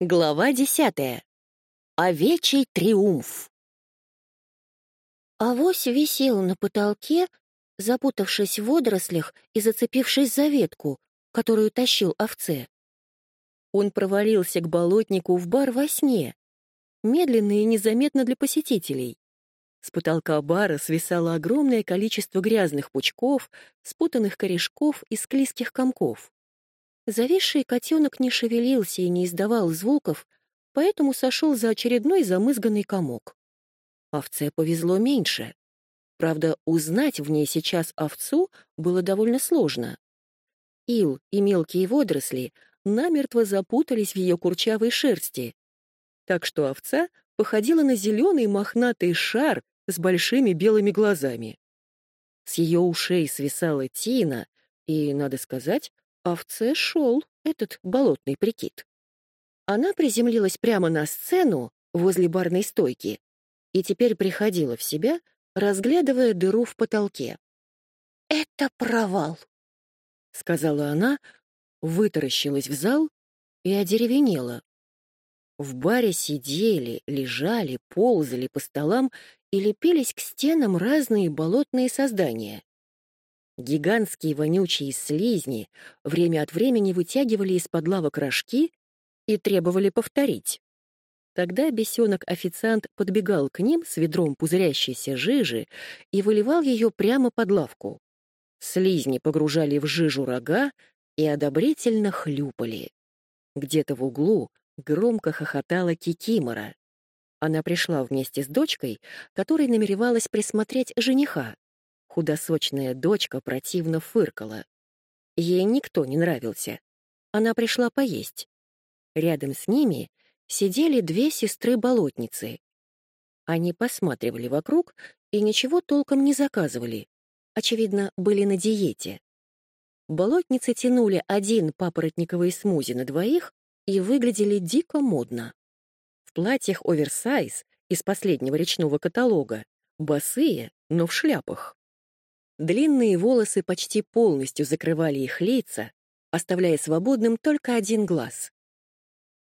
Глава десятая. Овечий триумф. Авось висел на потолке, запутавшись в водорослях и зацепившись за ветку, которую тащил овце. Он провалился к болотнику в бар во сне, медленно и незаметно для посетителей. С потолка бара свисало огромное количество грязных пучков, спутанных корешков и склизких комков. Зависший котенок не шевелился и не издавал звуков, поэтому сошел за очередной замызганный комок. Овце повезло меньше. Правда, узнать в ней сейчас овцу было довольно сложно. Ил и мелкие водоросли намертво запутались в ее курчавой шерсти, так что овца походила на зеленый мохнатый шар с большими белыми глазами. С ее ушей свисала тина, и, надо сказать, овце шел этот болотный прикид. Она приземлилась прямо на сцену возле барной стойки и теперь приходила в себя, разглядывая дыру в потолке. «Это провал», — сказала она, вытаращилась в зал и одеревенела. В баре сидели, лежали, ползали по столам и лепились к стенам разные болотные создания. Гигантские вонючие слизни время от времени вытягивали из-под лавок рожки и требовали повторить. Тогда бесенок-официант подбегал к ним с ведром пузырящейся жижи и выливал ее прямо под лавку. Слизни погружали в жижу рога и одобрительно хлюпали. Где-то в углу громко хохотала Кикимора. Она пришла вместе с дочкой, которой намеревалась присмотреть жениха. Худосочная дочка противно фыркала. Ей никто не нравился. Она пришла поесть. Рядом с ними сидели две сестры-болотницы. Они посматривали вокруг и ничего толком не заказывали. Очевидно, были на диете. Болотницы тянули один папоротниковый смузи на двоих и выглядели дико модно. В платьях оверсайз из последнего речного каталога, босые, но в шляпах. Длинные волосы почти полностью закрывали их лица, оставляя свободным только один глаз.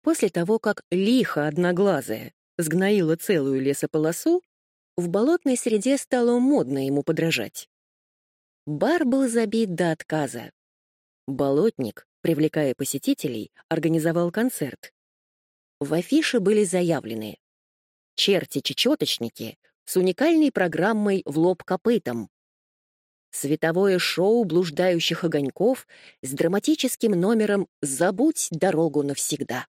После того, как лихо одноглазая сгноила целую лесополосу, в болотной среде стало модно ему подражать. Бар был забит до отказа. Болотник, привлекая посетителей, организовал концерт. В афише были заявлены «Черти-чечеточники» с уникальной программой «В лоб копытом», Световое шоу блуждающих огоньков с драматическим номером «Забудь дорогу навсегда».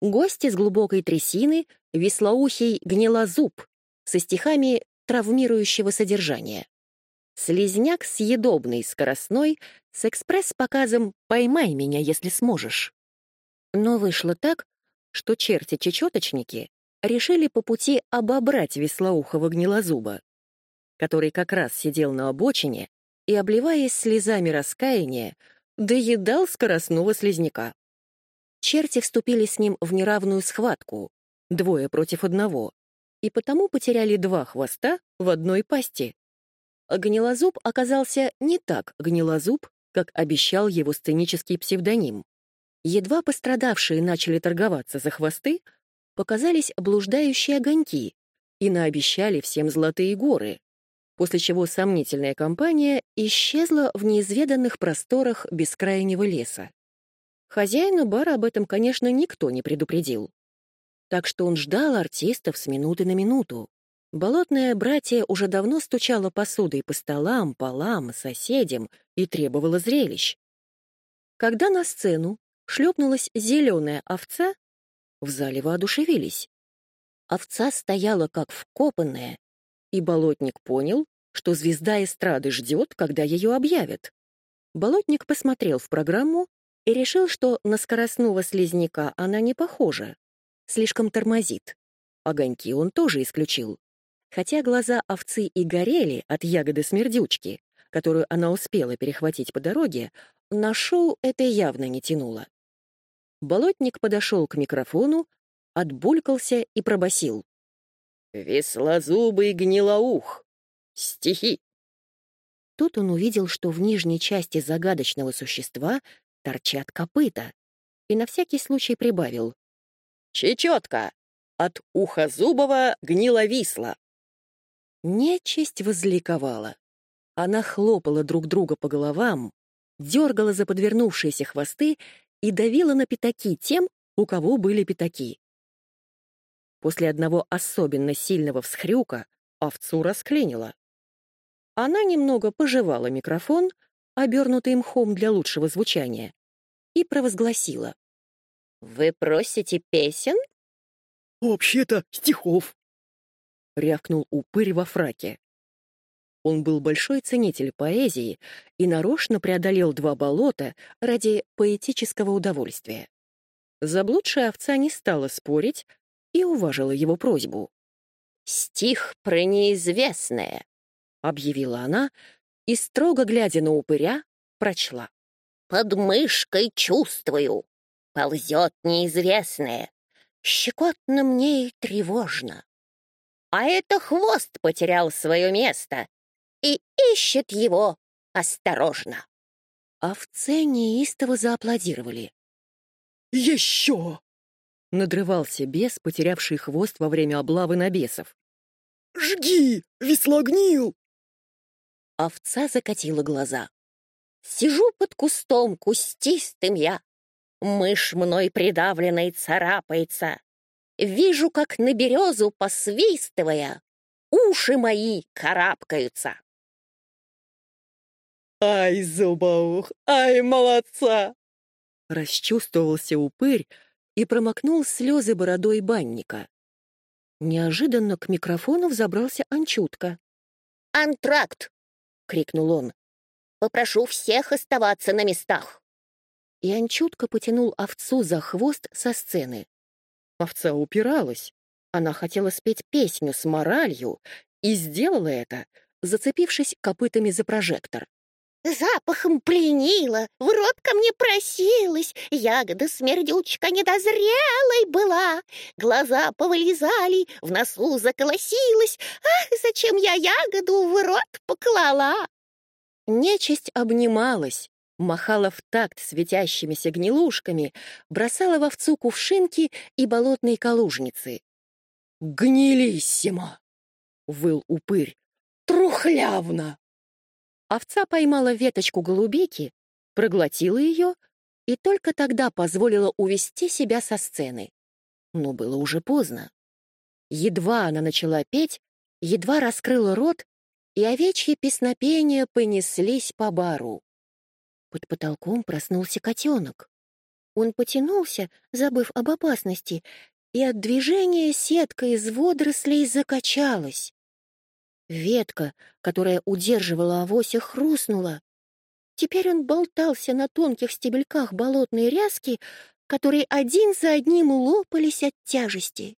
Гости с глубокой трясины, веслоухий гнилозуб со стихами травмирующего содержания. Слизняк съедобный, скоростной, с экспресс-показом «Поймай меня, если сможешь». Но вышло так, что черти-чечеточники решили по пути обобрать веслоухого гнилозуба который как раз сидел на обочине и, обливаясь слезами раскаяния, доедал скоростного слизняка. Черти вступили с ним в неравную схватку, двое против одного, и потому потеряли два хвоста в одной пасти. Гнилозуб оказался не так гнилозуб, как обещал его сценический псевдоним. Едва пострадавшие начали торговаться за хвосты, показались блуждающие огоньки и наобещали всем золотые горы после чего сомнительная компания исчезла в неизведанных просторах бескрайнего леса. Хозяина бара об этом, конечно, никто не предупредил. Так что он ждал артистов с минуты на минуту. Болотное братье уже давно стучало посудой по столам, полам, соседям и требовало зрелищ. Когда на сцену шлепнулась зеленая овца, в зале воодушевились. Овца стояла как вкопанная, и Болотник понял, что звезда эстрады ждет, когда ее объявят. Болотник посмотрел в программу и решил, что на скоростного слизняка она не похожа. Слишком тормозит. Огоньки он тоже исключил. Хотя глаза овцы и горели от ягоды смердючки, которую она успела перехватить по дороге, на шоу это явно не тянуло. Болотник подошел к микрофону, отбулькался и пробасил. «Веслозубый гнилоух! Стихи!» Тут он увидел, что в нижней части загадочного существа торчат копыта, и на всякий случай прибавил Чечетка! От уха Зубова гнила висла!» Нечисть возликовала. Она хлопала друг друга по головам, дергала за подвернувшиеся хвосты и давила на пятаки тем, у кого были пятаки. После одного особенно сильного всхрюка овцу расклинило. Она немного пожевала микрофон, обернутый мхом для лучшего звучания, и провозгласила. «Вы просите песен?» «Вообще-то стихов», — рявкнул упырь во фраке. Он был большой ценитель поэзии и нарочно преодолел два болота ради поэтического удовольствия. Заблудшая овца не стала спорить и уважила его просьбу. «Стих про неизвестное», — объявила она и, строго глядя на упыря, прочла. «Под мышкой чувствую, ползет неизвестное, щекотно мне и тревожно. А это хвост потерял свое место и ищет его осторожно». Овце неистово зааплодировали. «Еще!» — надрывался бес, потерявший хвост во время облавы на бесов. «Жги! Веслогнил!» Овца закатила глаза. «Сижу под кустом кустистым я. Мышь мной придавленной царапается. Вижу, как на березу, посвистывая, уши мои карабкаются. «Ай, зубоух, ай, молодца!» Расчувствовался упырь и промокнул слезы бородой банника. Неожиданно к микрофону взобрался Анчутка. «Антракт!» — крикнул он. «Попрошу всех оставаться на местах!» И Анчутка потянул овцу за хвост со сцены. Овца упиралась. Она хотела спеть песню с моралью и сделала это, зацепившись копытами за прожектор. Запахом пленила, в рот ко мне просилась, ягода смердючка недозрелой была. Глаза повылезали, в носу заколосилась. Ах, зачем я ягоду в рот поклала? Нечисть обнималась, махала в такт светящимися гнилушками, бросала в овцу кувшинки и болотные калужницы. «Гнилиссимо!» — выл упырь. «Трухлявно!» Овца поймала веточку голубики, проглотила ее и только тогда позволила увести себя со сцены. Но было уже поздно. Едва она начала петь, едва раскрыла рот, и овечьи песнопения понеслись по бару. Под потолком проснулся котенок. Он потянулся, забыв об опасности, и от движения сетка из водорослей закачалась. Ветка, которая удерживала авося, хрустнула. Теперь он болтался на тонких стебельках болотной ряски, которые один за одним лопались от тяжести.